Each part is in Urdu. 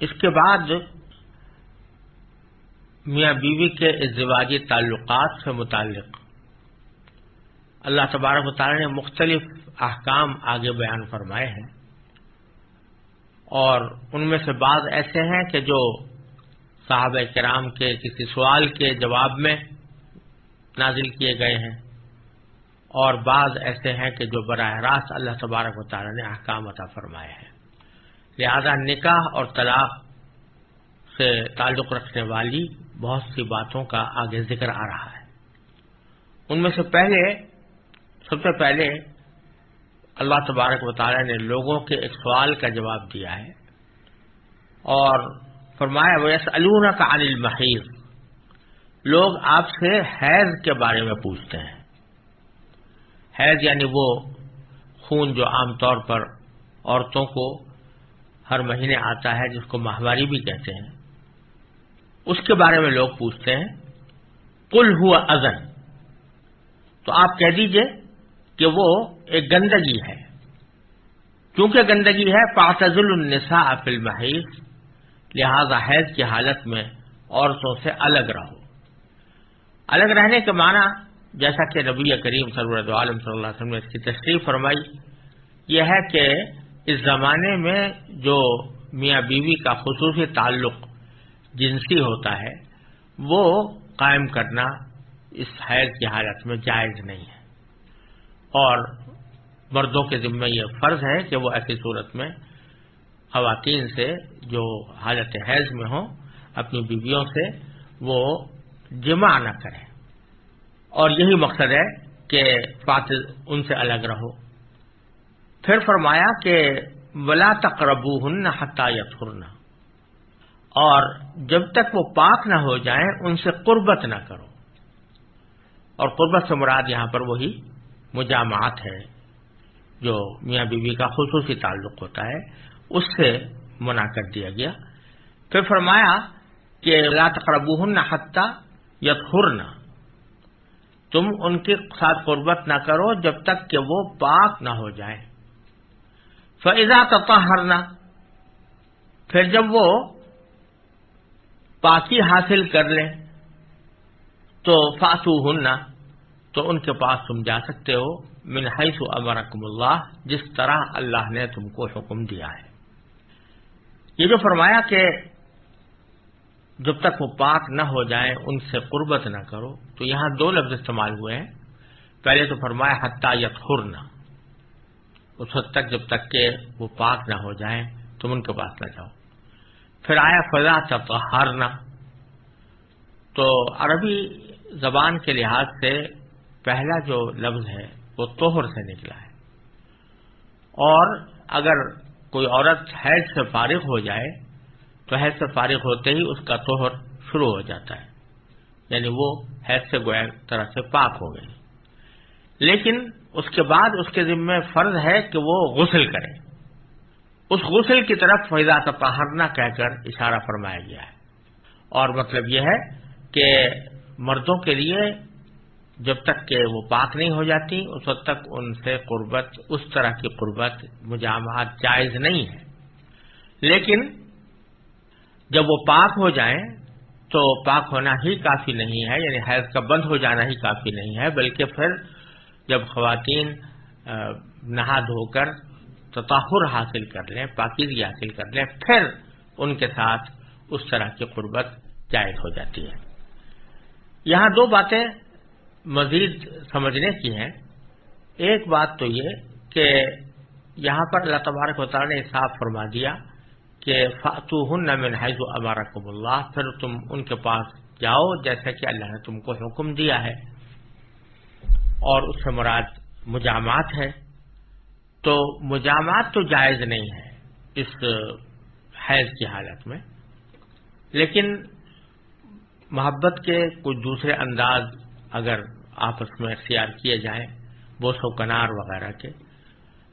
اس کے بعد میاں بیوی کے ازدواجی تعلقات سے متعلق اللہ تبارک و تعالی نے مختلف احکام آگے بیان فرمائے ہیں اور ان میں سے بعض ایسے ہیں کہ جو صحابہ کرام کے کسی سوال کے جواب میں نازل کیے گئے ہیں اور بعض ایسے ہیں کہ جو براہ راست اللہ تبارک و تعالی نے احکام عطا فرمائے ہیں۔ لہذا نکاح اور طلاق سے تعلق رکھنے والی بہت سی باتوں کا آگے ذکر آ رہا ہے۔ ان میں سے پہلے، سب سے پہلے اللہ تبارک و تعالی نے لوگوں کے ایک سوال کا جواب دیا ہے اور فرمایا ویس النا کا عن المحیض لوگ آپ سے حیض کے بارے میں پوچھتے ہیں۔ حیض یعنی وہ خون جو عام طور پر عورتوں کو ہر مہینے آتا ہے جس کو ماہواری بھی کہتے ہیں۔ اس کے بارے میں لوگ پوچھتے ہیں کل ہوا ازن تو آپ کہہ دیجیے کہ وہ ایک گندگی ہے۔ کیونکہ گندگی ہے پاتزل النساء فی المحیض۔ لہذا حیض کی حالت میں عورتوں سے الگ رہو۔ الگ رہنے کے معنی، جیسا کہ نبی کریم صلی عالم صلی اللہ علیہ وسلم نے اس کی تشریف فرمائی، یہ ہے کہ اس زمانے میں جو میاں بیوی کا خصوصی تعلق جنسی ہوتا ہے، وہ قائم کرنا اس حیض کی حالت میں جائز نہیں ہے۔ اور مردوں کے ذمہ یہ فرض ہے کہ وہ ایسی صورت میں خواتین سے جو حالت حیض میں ہوں، اپنی بیویوں سے وہ جمع نہ کریں۔ اور یہی مقصد ہے کہ فات ان سے الگ رہو۔ پھر فرمایا کہ ولا تقربو ہن حتایت اور جب تک وہ پاک نہ ہو جائیں، ان سے قربت نہ کرو۔ اور قربت سے مراد یہاں پر وہی مجامعات ہے جو میاں بیوی کا خصوصی تعلق ہوتا ہے، اس سے منع کر دیا گیا۔ پھر فرمایا کہ لا تقربو ہن حتہ یتخرنا تم ان کے ساتھ قربت نہ کرو جب تک کہ وہ پاک نہ ہو جائیں۔ فضا تطہرنا پھر جب وہ پاکی حاصل کر لیں، تو فاتو ہننا تو ان کے پاس تم جا سکتے ہو، من حیث امرکم اللہ جس طرح اللہ نے تم کو حکم دیا ہے۔ یہ جو فرمایا کہ جب تک وہ پاک نہ ہو جائیں، ان سے قربت نہ کرو، تو یہاں دو لفظ استعمال ہوئے ہیں۔ پہلے تو فرمایا حتیٰ یتخرنا اس وقت تک جب تک کہ وہ پاک نہ ہو جائیں، تم ان کے پاس نہ جاؤ۔ پھر آیا فضا تطہرنا تو عربی زبان کے لحاظ سے پہلا جو لفظ ہے، وہ توہر سے نکلا ہے۔ اور اگر کوئی عورت حیض سے فارغ ہو جائے، تو حیض سے فارغ ہوتے ہی اس کا توہر شروع ہو جاتا ہے۔ یعنی وہ حیض سے گویا طرح سے پاک ہو گئی لیکن اس کے بعد اس کے ذمے فرض ہے کہ وہ غسل کرے۔ اس غسل کی طرف فیضا تطہرنا کہہ کر اشارہ فرمایا گیا ہے۔ اور مطلب یہ ہے کہ مردوں کے لیے جب تک کہ وہ پاک نہیں ہو جاتی، اس وقت تک ان سے قربت، اس طرح کی قربت، مجامعات جائز نہیں ہے۔ لیکن جب وہ پاک ہو جائیں تو پاک ہونا ہی کافی نہیں ہے یعنی حیض کا بند ہو جانا ہی کافی نہیں ہے، بلکہ پھر جب خواتین نہا دھو کر تطہر حاصل کر لیں، پاکیزگی حاصل کر لیں، پھر ان کے ساتھ اس طرح کی قربت جائز ہو جاتی ہے۔ یہاں دو باتیں مزید سمجھنے کی ہیں۔ ایک بات تو یہ کہ یہاں پر اللہ تبارک و تعالیٰ نے صاف فرما دیا کہ فاتو ہن من حیض امارکم اللہ، پھر تم ان کے پاس جاؤ جیسے کہ اللہ نے تم کو حکم دیا ہے۔ اور اس سے مراد مجامات ہے۔ تو مجامات تو جائز نہیں ہے اس حیض کی حالت میں۔ لیکن محبت کے کچھ دوسرے انداز اگر آپس میں اختیار کیے جائیں بوس و کنار وغیرہ کے،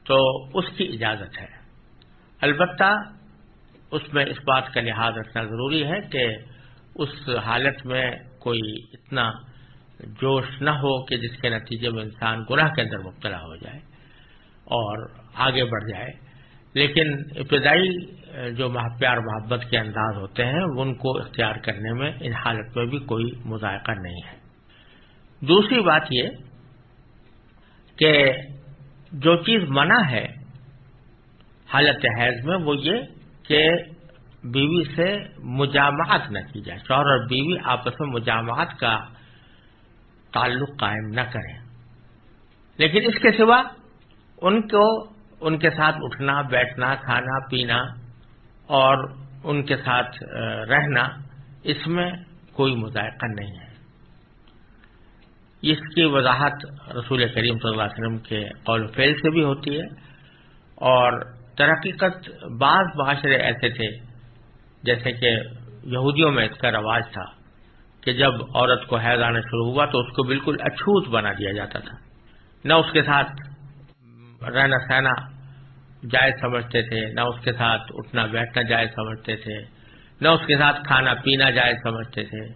تو اس کی اجازت ہے۔ البتہ اس میں اس بات کا لحاظ رکھنا ضروری ہے کہ اس حالت میں کوئی اتنا جوش نہ ہو کہ جس کے نتیجے میں انسان گناہ کے اندر مبتلا ہو جائے اور آگے بڑھ جائے، لیکن ابتدائی، جو پیار محبت کے انداز ہوتے ہیں، ان کو اختیار کرنے میں ان حالت میں بھی کوئی مذائقہ نہیں ہے۔ دوسری بات یہ کہ جو چیز منع ہے حالت حیض میں، وہ یہ کہ بیوی سے مجامعت نہ کی جائے۔ شوہر اور بیوی آپس میں مجامعت کا تعلق قائم نہ کریں۔ لیکن اس کے سوا ان کو ان کے ساتھ اٹھنا، بیٹھنا، کھانا، پینا اور ان کے ساتھ رہنا، اس میں کوئی مذائقہ نہیں ہے۔ اس کی وضاحت رسول کریم صلی اللہ علیہ وسلم کے قول فیل سے بھی ہوتی ہے اور ترقیقت بعض معاشرے ایسے تھے جیسے کہ یہودیوں میں اس کا رواج تھا۔ کہ جب عورت کو حیض آنا شروع ہوا تو اس کو بالکل اچھوت بنا دیا جاتا تھا۔ نہ اس کے ساتھ رہنا سہنا جائز سمجھتے تھے، نہ اس کے ساتھ اٹھنا بیٹھنا جائز سمجھتے تھے، نہ اس کے ساتھ کھانا پینا جائز سمجھتے تھے۔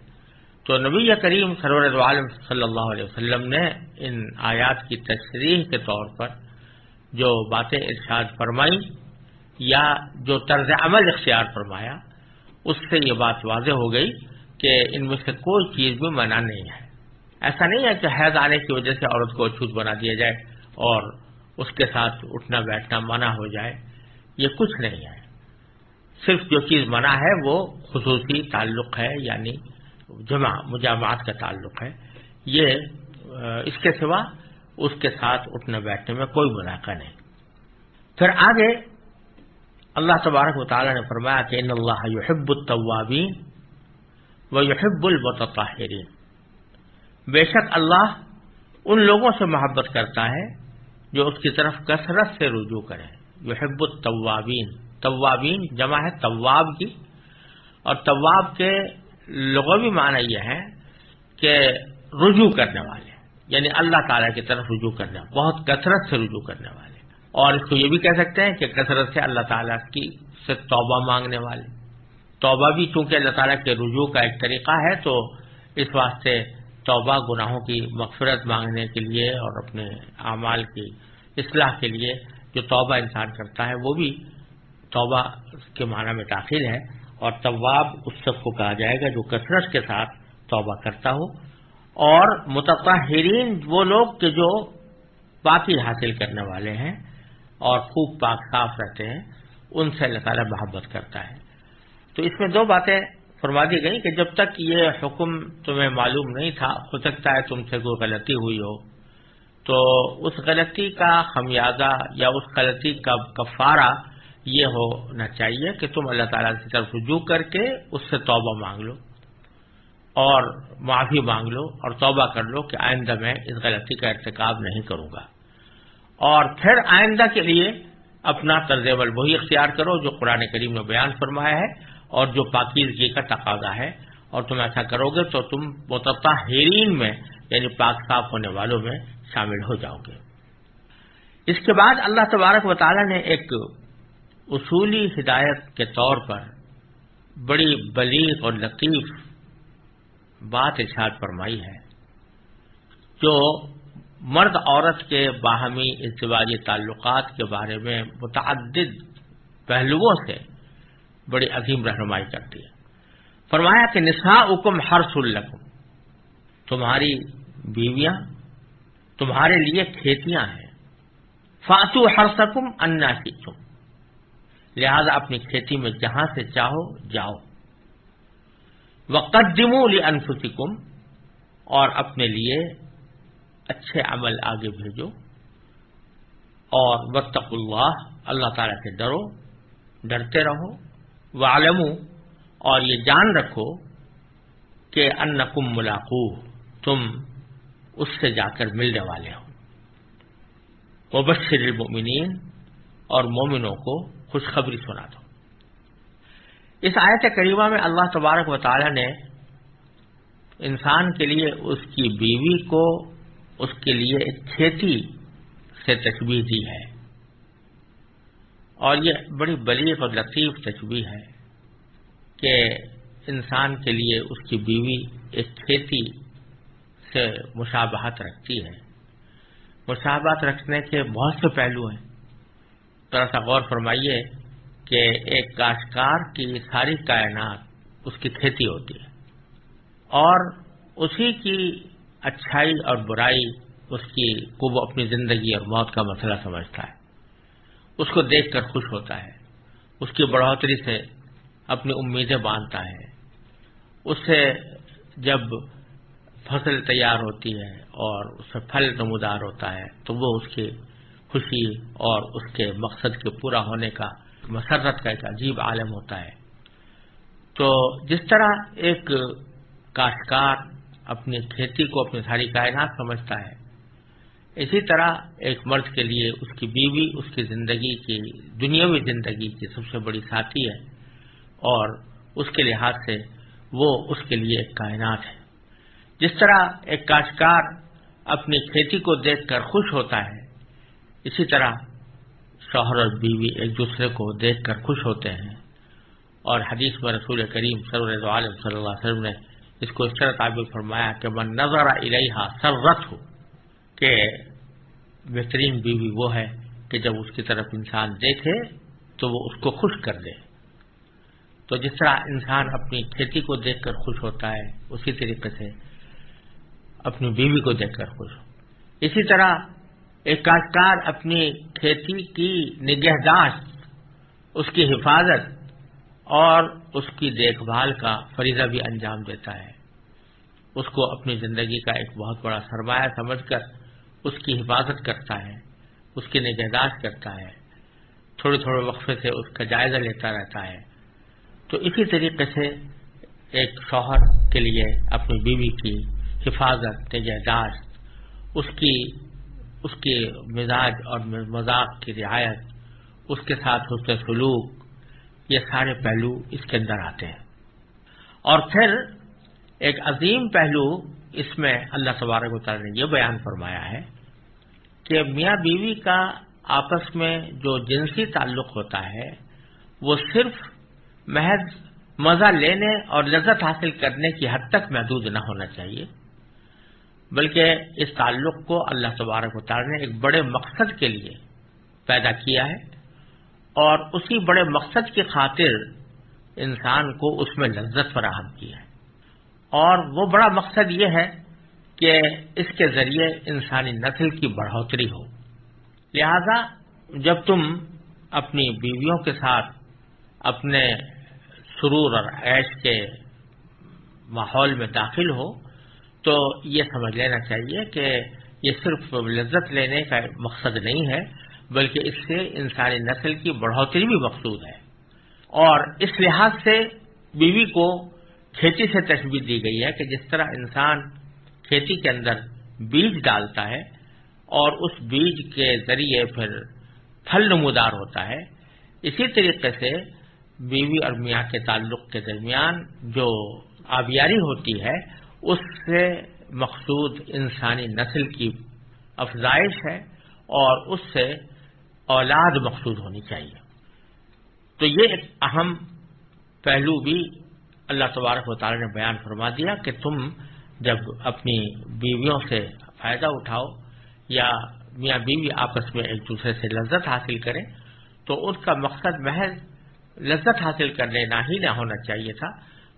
تو نبی کریم سرور عالم صلی اللہ علیہ وسلم نے ان آیات کی تشریح کے طور پر جو باتیں ارشاد فرمائی یا جو طرز عمل اختیار فرمایا، اس سے یہ بات واضح ہو گئی کہ ان میں سے کوئی چیز بھی منع نہیں ہے۔ ایسا نہیں ہے کہ حیض آنے کی وجہ سے عورت کو اچھوت بنا دیا جائے اور اس کے ساتھ اٹھنا بیٹھنا منع ہو جائے۔ یہ کچھ نہیں ہے۔ صرف جو چیز منع ہے وہ خصوصی تعلق ہے یعنی جمع، مجامعات کا تعلق ہے۔ یہ، اس کے سوا اس کے ساتھ اٹھنے بیٹھنے میں کوئی مناقع نہیں۔ پھر آگے اللہ تبارک و تعالیٰ نے فرمایا کہ ان اللہ یحب الطوابین و یحب المتطہرین بے شک اللہ ان لوگوں سے محبت کرتا ہے جو اس کی طرف کثرت سے رجوع کریں۔ یحب الطوابین طوابین جمع ہے طواب کی۔ اور طواب کے لغوی معنی یہ ہے کہ رجوع کرنے والے۔ یعنی اللہ تعالیٰ کی طرف رجوع کرنے بہت کثرت سے رجوع کرنے والے۔ اور اس کو یہ بھی کہہ سکتے ہیں کہ کثرت سے اللہ تعالیٰ کی سے توبہ مانگنے والے۔ توبہ بھی چونکہ اللہ تعالیٰ کے رجوع کا ایک طریقہ ہے، تو اس واسطے توبہ گناہوں کی مغفرت مانگنے کے لیے اور اپنے اعمال کی اصلاح کے لیے جو توبہ انسان کرتا ہے، وہ بھی توبہ کے معنی میں داخل ہے اور طواب اس سب کو کہا جائے گا جو کثرت کے ساتھ توبہ کرتا ہو۔ اور متحرین وہ لوگ کہ جو باقی حاصل کرنے والے ہیں اور خوب پاک صاف رہتے ہیں، ان سے اللہ تعالیٰ محبت کرتا ہے۔ تو اس میں دو باتیں فرما دی گئی کہ جب تک یہ حکم تمہیں معلوم نہیں تھا، ہو سکتا ہے تم سے کوئی غلطی ہوئی ہو، تو اس غلطی کا خمیازہ یا اس غلطی کا کفارہ یہ ہونا چاہیے کہ تم اللہ تعالیٰ کی طرف رجوع کر کے اس سے توبہ مانگ لو اور معافی مانگ لو اور توبہ کر لو کہ آئندہ میں اس غلطی کا ارتکاب نہیں کروں گا۔ اور پھر آئندہ کے لیے اپنا طرز عمل وہی اختیار کرو جو قرآن کریم نے بیان فرمایا ہے۔ اور جو پاکیزگی کا تقاضا ہے، اور تم ایسا کرو گے تو تم متبہ ہیرین میں یعنی پاک صاف ہونے والوں میں شامل ہو جاؤ گے۔ اس کے بعد اللہ تبارک و تعالی نے ایک اصولی ہدایت کے طور پر بڑی بلیغ اور لطیف بات ارشاد فرمائی ہے، جو مرد عورت کے باہمی ازدواجی تعلقات کے بارے میں متعدد پہلوؤں سے بڑی عظیم رہنمائی کرتی ہے۔ فرمایا کہ نسا حکم ہر سلکم تمہاری بیویاں تمہارے لیے کھیتیاں ہیں۔ فاتو ہر سکم انا کی تم لہذا اپنی کھیتی میں جہاں سے چاہو جاؤ۔ وقدمو انفسکم اور اپنے لیے اچھے عمل آگے بھیجو۔ اور وطق اللہ اللہ تعالی سے ڈرو، ڈرتے رہو۔ وہ اور یہ جان رکھو کہ ان کم ملاقو تم اس سے جا کر ملنے والے ہو۔ وہ بشر المؤمنین اور مومنوں کو خوشخبری سنا دو۔ اس آیت کریمہ میں اللہ تبارک و تعالی نے انسان کے لیے اس کی بیوی کو اس کے لیے ایک کھیتی سے تشبیح دی ہے۔ اور یہ بڑی بلیغ اور لطیف تشبیح ہے کہ انسان کے لیے اس کی بیوی ایک کھیتی سے مشابہت رکھتی ہے۔ مشابہت رکھنے کے بہت سے پہلو ہیں۔ ذرا سا غور فرمائیے کہ ایک کاشتکار کی ساری کائنات اس کی کھیتی ہوتی ہے اور اسی کی اچھائی اور برائی اس کی کو وہ اپنی زندگی اور موت کا مسئلہ سمجھتا ہے۔ اس کو دیکھ کر خوش ہوتا ہے۔ اس کی بڑھوتری سے اپنی امیدیں باندھتا ہے۔ اس سے جب فصل تیار ہوتی ہے اور اس سے پھل نمودار ہوتا ہے، تو وہ اس کی خوشی اور اس کے مقصد کے پورا ہونے کا، مسرت کا ایک عجیب عالم ہوتا ہے۔ تو جس طرح ایک کاشتکار اپنی کھیتی کو اپنی ساری کائنات سمجھتا ہے اسی طرح ایک مرد کے لیے اس کی بیوی، اس کی زندگی کی، دنیاوی زندگی کی سب سے بڑی ساتھی ہے اور اس کے لحاظ سے وہ اس کے لیے ایک کائنات ہے۔ جس طرح ایک کاشتکار اپنی کھیتی کو دیکھ کر خوش ہوتا ہے، اسی طرح شوہر اور بیوی ایک دوسرے کو دیکھ کر خوش ہوتے ہیں۔ اور حدیث میں رسول کریم سرور عالم صلی اللہ علیہ وسلم نے اس کو اس طرح تعبیر فرمایا کہ من نظر الحا سررت ہو۔ کہ بہترین بیوی وہ ہے کہ جب اس کی طرف انسان دیکھے تو وہ اس کو خوش کر دے۔ تو جس طرح انسان اپنی کھیتی کو دیکھ کر خوش ہوتا ہے، اسی طریقے سے اپنی بیوی کو دیکھ کر خوش۔ ہو اسی طرح ایک کاشتکار اپنی کھیتی کی نگہداشت اس کی حفاظت اور اس کی دیکھ بھال کا فریضہ بھی انجام دیتا ہے۔ اس کو اپنی زندگی کا ایک بہت بڑا سرمایہ سمجھ کر اس کی حفاظت کرتا ہے، اس کی نگہداشت کرتا ہے، تھوڑے تھوڑے وقفے سے اس کا جائزہ لیتا رہتا ہے۔ تو اسی طریقے سے ایک شوہر کے لیے اپنی بیوی کی حفاظت نگہداشت اس کی، اس کے مزاج اور مذاق کی رعایت، اس کے ساتھ اس کے سلوک، یہ سارے پہلو اس کے اندر آتے ہیں۔ اور پھر ایک عظیم پہلو اس میں اللہ تبارک و تعالی نے یہ بیان فرمایا ہے کہ میاں بیوی کا آپس میں جو جنسی تعلق ہوتا ہے، وہ صرف محض مزہ لینے اور لذت حاصل کرنے کی حد تک محدود نہ ہونا چاہیے، بلکہ اس تعلق کو اللہ تبارک و تعالی نے ایک بڑے مقصد کے لیے پیدا کیا ہے اور اسی بڑے مقصد کی خاطر انسان کو اس میں لذت فراہم کی ہے۔ اور وہ بڑا مقصد یہ ہے کہ اس کے ذریعے انسانی نسل کی بڑھوتری ہو۔ لہذا جب تم اپنی بیویوں کے ساتھ اپنے سرور اور عیش کے ماحول میں داخل ہو، تو یہ سمجھ لینا چاہیے کہ یہ صرف لذت لینے کا مقصد نہیں ہے، بلکہ اس سے انسانی نسل کی بڑھوتری بھی مقصود ہے۔ اور اس لحاظ سے بیوی کو کھیتی سے تشبیح دی گئی ہے کہ جس طرح انسان کھیتی کے اندر بیج ڈالتا ہے اور اس بیج کے ذریعے پھر پھل نمودار ہوتا ہے۔ اسی طریقے سے بیوی اور میاں کے تعلق کے درمیان جو آبیاری ہوتی ہے، اس سے مقصود انسانی نسل کی افزائش ہے اور اس سے اولاد مقصود ہونی چاہیے۔ تو یہ ایک اہم پہلو بھی اللہ تبارک و تعالی نے بیان فرما دیا کہ تم جب اپنی بیویوں سے فائدہ اٹھاؤ یا میاں بیوی آپس میں ایک دوسرے سے لذت حاصل کریں، تو اس کا مقصد محض لذت حاصل کر لینا ہی نہ ہونا چاہیے تھا،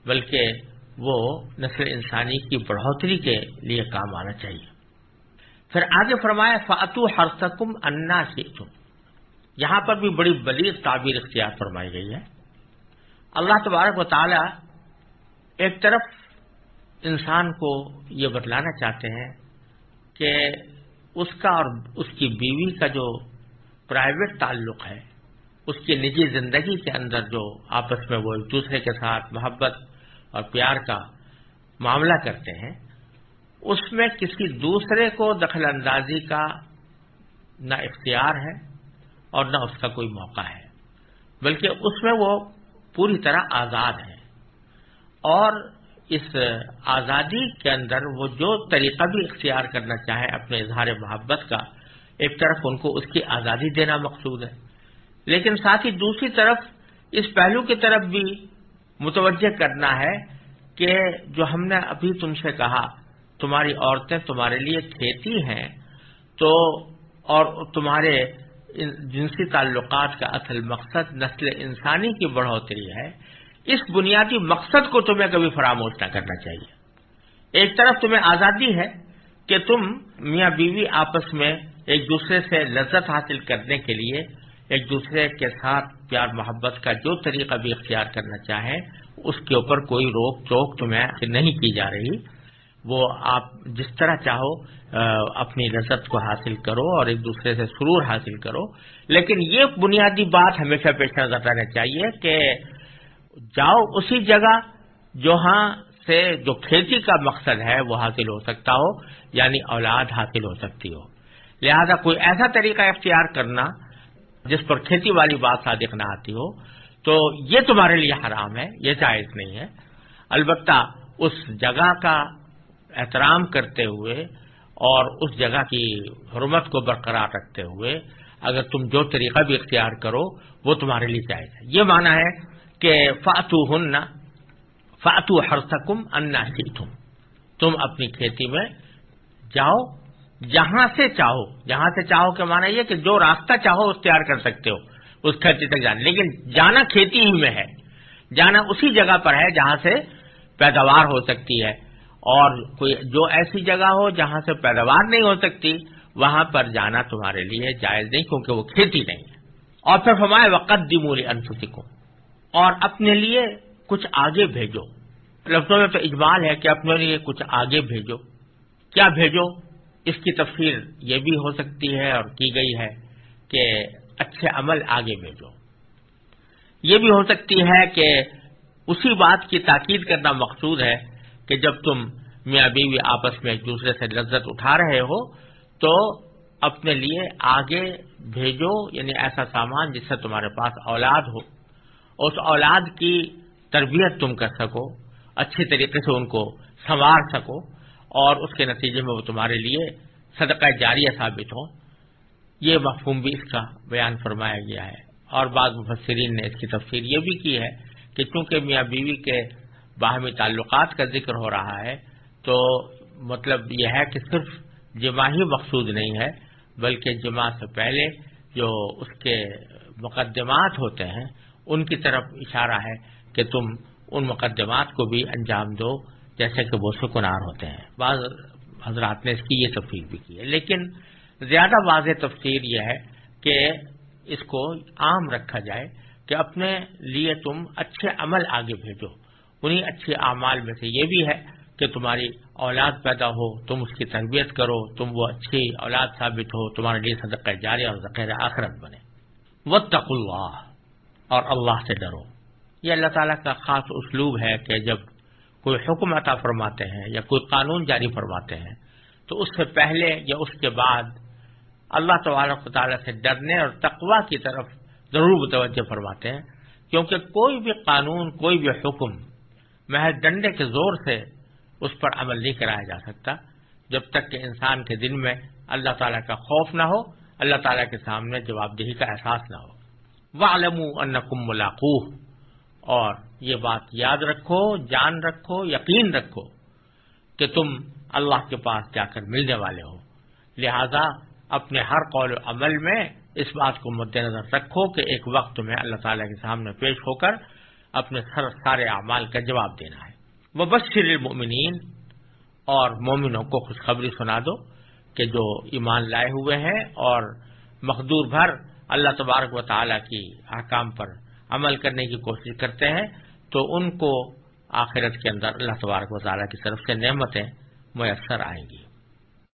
بلکہ وہ نسل انسانی کی بڑھوتری کے لیے کام آنا چاہیے۔ پھر آگے فرمایا فاتو ہر سکم انا سے یہاں پر بھی بڑی بلیغ تعبیر اختیار فرمائی گئی ہے۔ اللہ تبارک و تعالی ایک طرف انسان کو یہ بتلانا چاہتے ہیں کہ اس کا اور اس کی بیوی کا جو پرائیویٹ تعلق ہے، اس کی نجی زندگی کے اندر جو آپس میں وہ ایک دوسرے کے ساتھ محبت اور پیار کا معاملہ کرتے ہیں، اس میں کسی دوسرے کو دخل اندازی کا نہ اختیار ہے اور نہ اس کا کوئی موقع ہے، بلکہ اس میں وہ پوری طرح آزاد ہے اور اس آزادی کے اندر وہ جو طریقہ بھی اختیار کرنا چاہے اپنے اظہار محبت کا، ایک طرف ان کو اس کی آزادی دینا مقصود ہے۔ لیکن ساتھ ہی دوسری طرف اس پہلو کی طرف بھی متوجہ کرنا ہے کہ جو ہم نے ابھی تم سے کہا، تمہاری عورتیں تمہارے لیے کھیتی ہیں، تو اور تمہارے جنسی تعلقات کا اصل مقصد نسل انسانی کی بڑھوتری ہے۔ اس بنیادی مقصد کو تمہیں کبھی فراموش نہ کرنا چاہیے۔ ایک طرف تمہیں آزادی ہے کہ تم میاں بیوی آپس میں ایک دوسرے سے لذت حاصل کرنے کے لیے ایک دوسرے کے ساتھ پیار محبت کا جو طریقہ بھی اختیار کرنا چاہیں، اس کے اوپر کوئی روک ٹوک تمہیں نہیں کی جا رہی۔ وہ آپ جس طرح چاہو اپنی لذت کو حاصل کرو اور ایک دوسرے سے سرور حاصل کرو۔ لیکن یہ بنیادی بات ہمیشہ پیش نظر رہنا چاہیے کہ جاؤ اسی جگہ جہاں سے جو کھیتی کا مقصد ہے، وہ حاصل ہو سکتا ہو یعنی اولاد حاصل ہو سکتی ہو۔ لہذا کوئی ایسا طریقہ اختیار کرنا جس پر کھیتی والی بات صادق نہ آتی ہو، تو یہ تمہارے لیے حرام ہے، یہ جائز نہیں ہے۔ البتہ اس جگہ کا احترام کرتے ہوئے اور اس جگہ کی حرمت کو برقرار رکھتے ہوئے اگر تم جو طریقہ بھی اختیار کرو، وہ تمہارے لیے جائز ہے۔ یہ مانا ہے کہ فاتو ہن فاتو ہر سکم انا تم تم اپنی کھیتی میں جاؤ، جہاں سے چاہو، جہاں سے چاہو کہ مانا یہ کہ جو راستہ چاہو اختیار کر سکتے ہو، اس کھیتی تک جانا۔ لیکن جانا کھیتی ہی میں ہے، جانا اسی جگہ پر ہے جہاں سے پیداوار ہو سکتی ہے۔ اور کوئی جو ایسی جگہ ہو جہاں سے پیداوار نہیں ہو سکتی، وہاں پر جانا تمہارے لیے جائز نہیں کیونکہ وہ کھیتی نہیں ہے۔ اور پھر ہمارے وقت دموری انفسکوں اور اپنے لیے کچھ آگے بھیجو۔ لفظوں میں تو اجمال ہے کہ اپنے لیے کچھ آگے بھیجو۔ کیا بھیجو؟ اس کی تفصیل یہ بھی ہو سکتی ہے اور کی گئی ہے کہ اچھے عمل آگے بھیجو۔ یہ بھی ہو سکتی ہے کہ اسی بات کی تاکید کرنا مقصود ہے کہ جب تم میاں بیوی آپس میں ایک دوسرے سے لذت اٹھا رہے ہو تو اپنے لیے آگے بھیجو یعنی ایسا سامان جس سے تمہارے پاس اولاد ہو۔ اس اولاد کی تربیت تم کر سکو اچھی طریقے سے ان کو سنوار سکو، اور اس کے نتیجے میں وہ تمہارے لیے صدقہ جاریہ ثابت ہو۔ یہ مفہوم بھی اس کا بیان فرمایا گیا ہے۔ اور بعض مفسرین نے اس کی تفسیر یہ بھی کی ہے کہ چونکہ میاں بیوی کے باہمی تعلقات کا ذکر ہو رہا ہے، تو مطلب یہ ہے کہ صرف جمع ہی مقصود نہیں ہے، بلکہ جمع سے پہلے جو اس کے مقدمات ہوتے ہیں ان کی طرف اشارہ ہے کہ تم ان مقدمات کو بھی انجام دو جیسے کہ وہ سکنار ہوتے ہیں۔ بعض حضرات نے اس کی یہ تفصیل بھی کی ہے۔ لیکن زیادہ واضح تفسیر یہ ہے کہ اس کو عام رکھا جائے کہ اپنے لیے تم اچھے عمل آگے بھیجو۔ انہیں اچھے اعمال میں سے یہ بھی ہے کہ تمہاری اولاد پیدا ہو، تم اس کی تربیت کرو، تم وہ اچھی اولاد ثابت ہو، تمہارے لیے صدقہ جاری اور ذخیر آخرت بنے۔ وہ اللہ۔ اور اللہ سے ڈرو۔ یہ اللہ تعالیٰ کا خاص اسلوب ہے کہ جب کوئی حکم عطا فرماتے ہیں یا کوئی قانون جاری فرماتے ہیں، تو اس سے پہلے یا اس کے بعد اللہ تبارک و تعالیٰ سے ڈرنے اور تقوا کی طرف ضرور متوجہ فرماتے ہیں، کیونکہ کوئی بھی قانون، کوئی بھی حکم محض ڈنڈے کے زور سے اس پر عمل نہیں کرایا جا سکتا، جب تک کہ انسان کے دل میں اللہ تعالیٰ کا خوف نہ ہو، اللہ تعالیٰ کے سامنے جواب دہی کا احساس نہ ہو۔ وہ علم انکم ملاقو اور یہ بات یاد رکھو، جان رکھو، یقین رکھو کہ تم اللہ کے پاس جا کر ملنے والے ہو۔ لہذا اپنے ہر قول و عمل میں اس بات کو مد نظر رکھو کہ ایک وقت میں اللہ تعالیٰ کے سامنے پیش ہو کر اپنے سارے اعمال کا جواب دینا ہے۔ وہ بشر المؤمنین اور مومنوں کو خوشخبری سنا دو کہ جو ایمان لائے ہوئے ہیں اور مخدور بھر اللہ تبارک و تعالیٰ کی احکام پر عمل کرنے کی کوشش کرتے ہیں، تو ان کو آخرت کے اندر اللہ تبارک و تعالیٰ کی طرف سے نعمتیں میسر آئیں گی۔